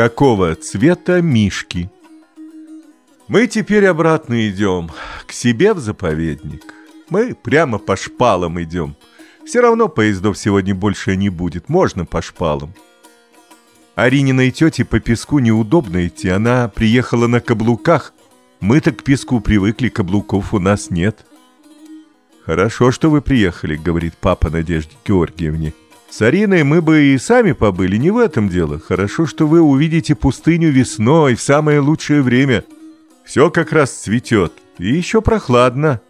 Какого цвета мишки? Мы теперь обратно идем, к себе в заповедник. Мы прямо по шпалам идем. Все равно поездов сегодня больше не будет, можно по шпалам. Арининой тете по песку неудобно идти, она приехала на каблуках. Мы-то к песку привыкли, каблуков у нас нет. «Хорошо, что вы приехали», — говорит папа Надежде Георгиевне. С Ариной мы бы и сами побыли, не в этом дело. Хорошо, что вы увидите пустыню весной, в самое лучшее время. Все как раз цветет, и еще прохладно.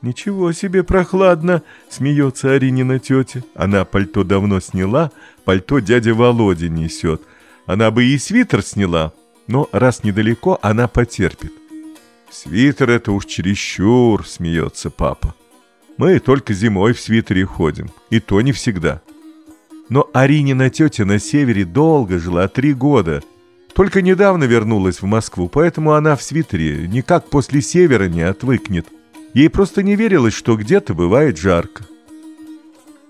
Ничего себе прохладно, смеется Аринина тетя. Она пальто давно сняла, пальто дядя Володя несет. Она бы и свитер сняла, но раз недалеко, она потерпит. Свитер это уж чересчур, смеется папа. Мы только зимой в свитере ходим, и то не всегда. Но Аринина тетя на севере долго жила, три года. Только недавно вернулась в Москву, поэтому она в свитере никак после севера не отвыкнет. Ей просто не верилось, что где-то бывает жарко.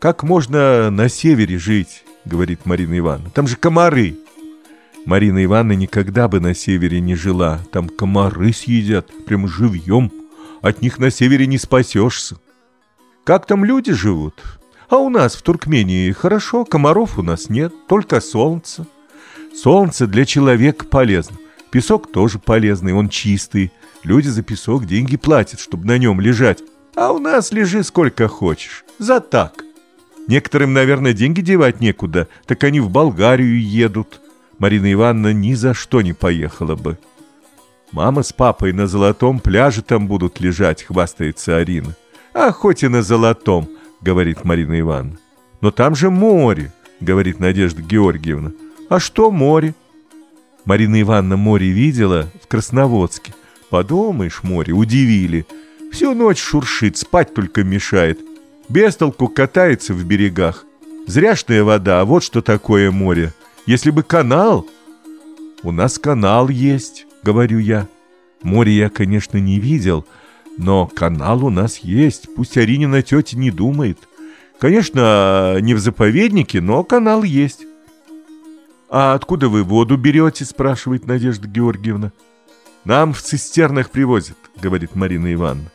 «Как можно на севере жить?» — говорит Марина Ивановна. «Там же комары!» Марина Ивановна никогда бы на севере не жила. Там комары съедят, прям живьем. От них на севере не спасешься. Как там люди живут? А у нас в Туркмении хорошо, комаров у нас нет, только солнце. Солнце для человека полезно. Песок тоже полезный, он чистый. Люди за песок деньги платят, чтобы на нем лежать. А у нас лежи сколько хочешь. За так. Некоторым, наверное, деньги девать некуда, так они в Болгарию едут. Марина Ивановна ни за что не поехала бы. Мама с папой на золотом пляже там будут лежать, хвастается Арина. А хоть и на золотом – говорит Марина Ивановна. Но там же море, говорит Надежда Георгиевна. А что море? Марина Ивановна море видела в Красноводске. Подумаешь, море, удивили. Всю ночь шуршит, спать только мешает. Без толку катается в берегах. Зряшная вода, а вот что такое море. Если бы канал... У нас канал есть, говорю я. Море я, конечно, не видел, — но канал у нас есть, пусть Аринина тетя не думает. Конечно, не в заповеднике, но канал есть. «А откуда вы воду берете?» – спрашивает Надежда Георгиевна. «Нам в цистернах привозят», – говорит Марина Ивановна.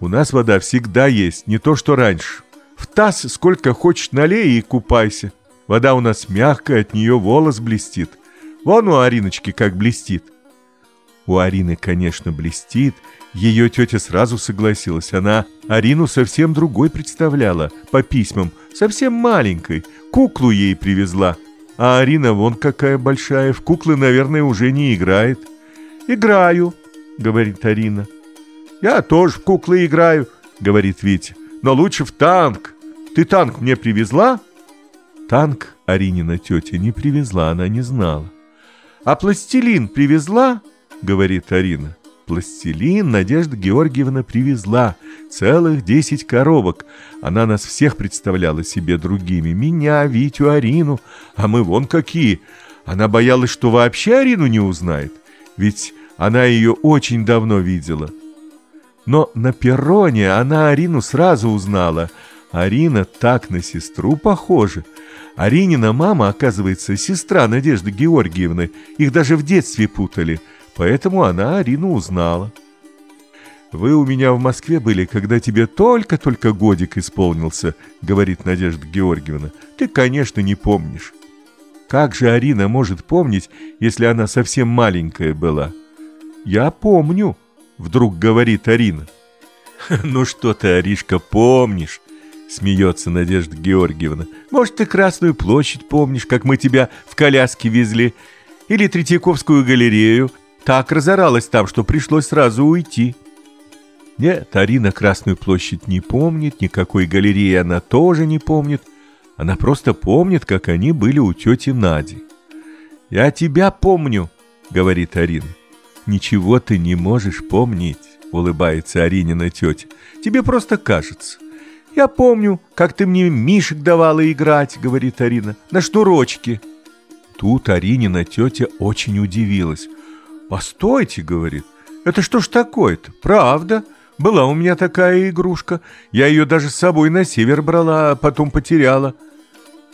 «У нас вода всегда есть, не то что раньше. В таз сколько хочешь налей и купайся. Вода у нас мягкая, от нее волос блестит. Вон у Ариночки как блестит». У Арины, конечно, блестит – ее тетя сразу согласилась. Она Арину совсем другой представляла, по письмам, совсем маленькой. Куклу ей привезла. А Арина вон какая большая, в куклы, наверное, уже не играет. «Играю», — говорит Арина. «Я тоже в куклы играю», — говорит Витя. «Но лучше в танк. Ты танк мне привезла?» Танк Аринина тетя не привезла, она не знала. «А пластилин привезла?» — говорит Арина. Пластилин Надежда Георгиевна привезла. Целых десять коробок. Она нас всех представляла себе другими. Меня, Витю, Арину. А мы вон какие. Она боялась, что вообще Арину не узнает. Ведь она ее очень давно видела. Но на перроне она Арину сразу узнала. Арина так на сестру похожа. Аринина мама, оказывается, сестра Надежды Георгиевны. Их даже в детстве путали – Поэтому она Арину узнала. «Вы у меня в Москве были, когда тебе только-только годик исполнился», — говорит Надежда Георгиевна. «Ты, конечно, не помнишь». «Как же Арина может помнить, если она совсем маленькая была?» «Я помню», — вдруг говорит Арина. «Ну что ты, Аришка, помнишь?» — смеется Надежда Георгиевна. «Может, ты Красную площадь помнишь, как мы тебя в коляске везли? Или Третьяковскую галерею? Так разоралась там, что пришлось сразу уйти. Нет, Арина Красную площадь не помнит, никакой галереи она тоже не помнит. Она просто помнит, как они были у тети Нади. «Я тебя помню», — говорит Арина. «Ничего ты не можешь помнить», — улыбается Аринина тетя. «Тебе просто кажется». «Я помню, как ты мне мишек давала играть», — говорит Арина, — «на шнурочке». Тут Аринина тетя очень удивилась. «Постойте», — говорит, — «это что ж такое-то? Правда, была у меня такая игрушка. Я ее даже с собой на север брала, а потом потеряла».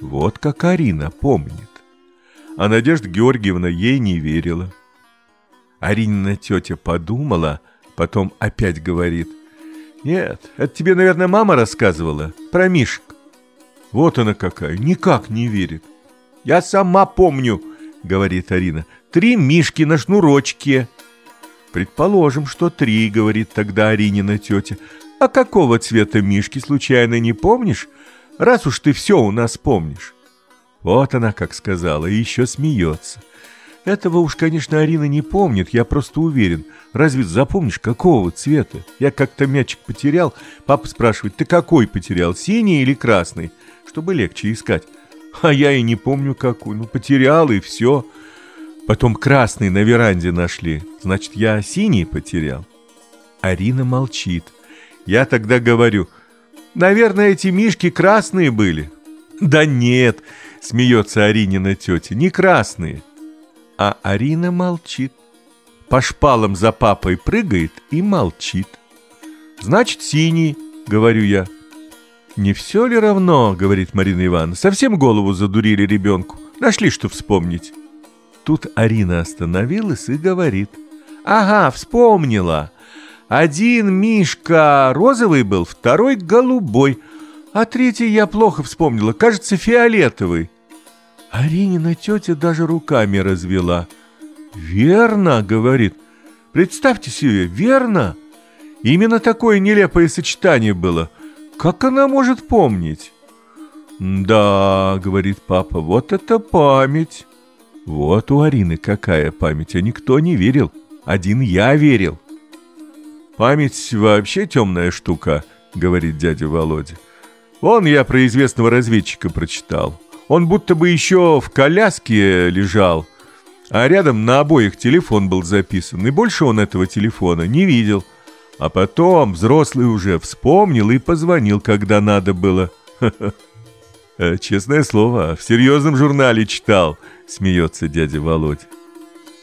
Вот как Арина помнит. а Надежда Георгиевна ей не верила. Аринина тетя подумала, потом опять говорит. «Нет, это тебе, наверное, мама рассказывала про Мишек». Вот она какая, никак не верит. «Я сама помню», — говорит Арина, — «три Мишки на шнурочке». «Предположим, что три», — говорит тогда Аринина тетя. «А какого цвета Мишки, случайно не помнишь? Раз уж ты все у нас помнишь». Вот она как сказала, и еще смеется. Этого уж, конечно, Арина не помнит, я просто уверен. Разве запомнишь, какого цвета? Я как-то мячик потерял. Папа спрашивает, ты какой потерял, синий или красный? Чтобы легче искать. А я и не помню какой. Ну, потерял и все. Потом красный на веранде нашли. Значит, я синий потерял. Арина молчит. Я тогда говорю, наверное, эти мишки красные были. Да нет, смеется Аринина тетя, не красные. А Арина молчит. По шпалам за папой прыгает и молчит. «Значит, синий», — говорю я. «Не все ли равно?» — говорит Марина Ивановна. «Совсем голову задурили ребенку. Нашли, что вспомнить». Тут Арина остановилась и говорит. «Ага, вспомнила. Один Мишка розовый был, второй голубой, а третий я плохо вспомнила, кажется, фиолетовый. Аринина тетя даже руками развела. «Верно», — говорит. «Представьте себе, верно? Именно такое нелепое сочетание было. Как она может помнить?» «Да», — говорит папа, — «вот это память». Вот у Арины какая память, а никто не верил. Один я верил. «Память вообще темная штука», — говорит дядя Володя. «Вон я про известного разведчика прочитал. Он будто бы еще в коляске лежал, а рядом на обоих телефон был записан, и больше он этого телефона не видел. А потом взрослый уже вспомнил и позвонил, когда надо было. Э, честное слово, в серьезном журнале читал, смеется дядя Володя.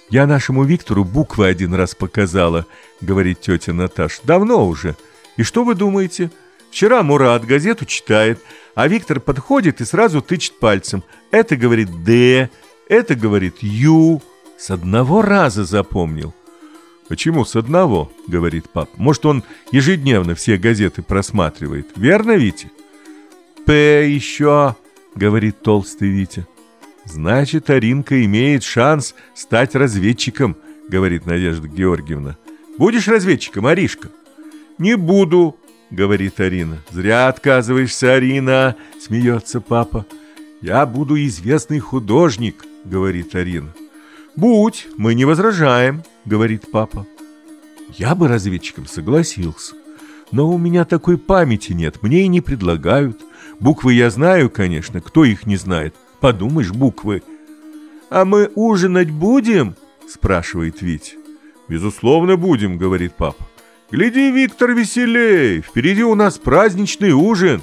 Я нашему Виктору буквы один раз показала, говорит тетя Наташа. Давно уже. И что вы думаете? Вчера Мурат газету читает, а Виктор подходит и сразу тычет пальцем. Это говорит «Д», это говорит «Ю». С одного раза запомнил. «Почему с одного?» — говорит пап. «Может, он ежедневно все газеты просматривает. Верно, Витя?» «П еще», — говорит толстый Витя. «Значит, Аринка имеет шанс стать разведчиком», — говорит Надежда Георгиевна. «Будешь разведчиком, Аришка?» «Не буду», — говорит Арина. «Зря отказываешься, Арина!» — смеется папа. «Я буду известный художник», — говорит Арина. «Будь, мы не возражаем», — говорит папа. Я бы разведчиком согласился. Но у меня такой памяти нет, мне и не предлагают. Буквы я знаю, конечно, кто их не знает. Подумаешь, буквы. «А мы ужинать будем?» — спрашивает Витя. «Безусловно, будем», — говорит папа. «Гляди, Виктор, веселей! Впереди у нас праздничный ужин!»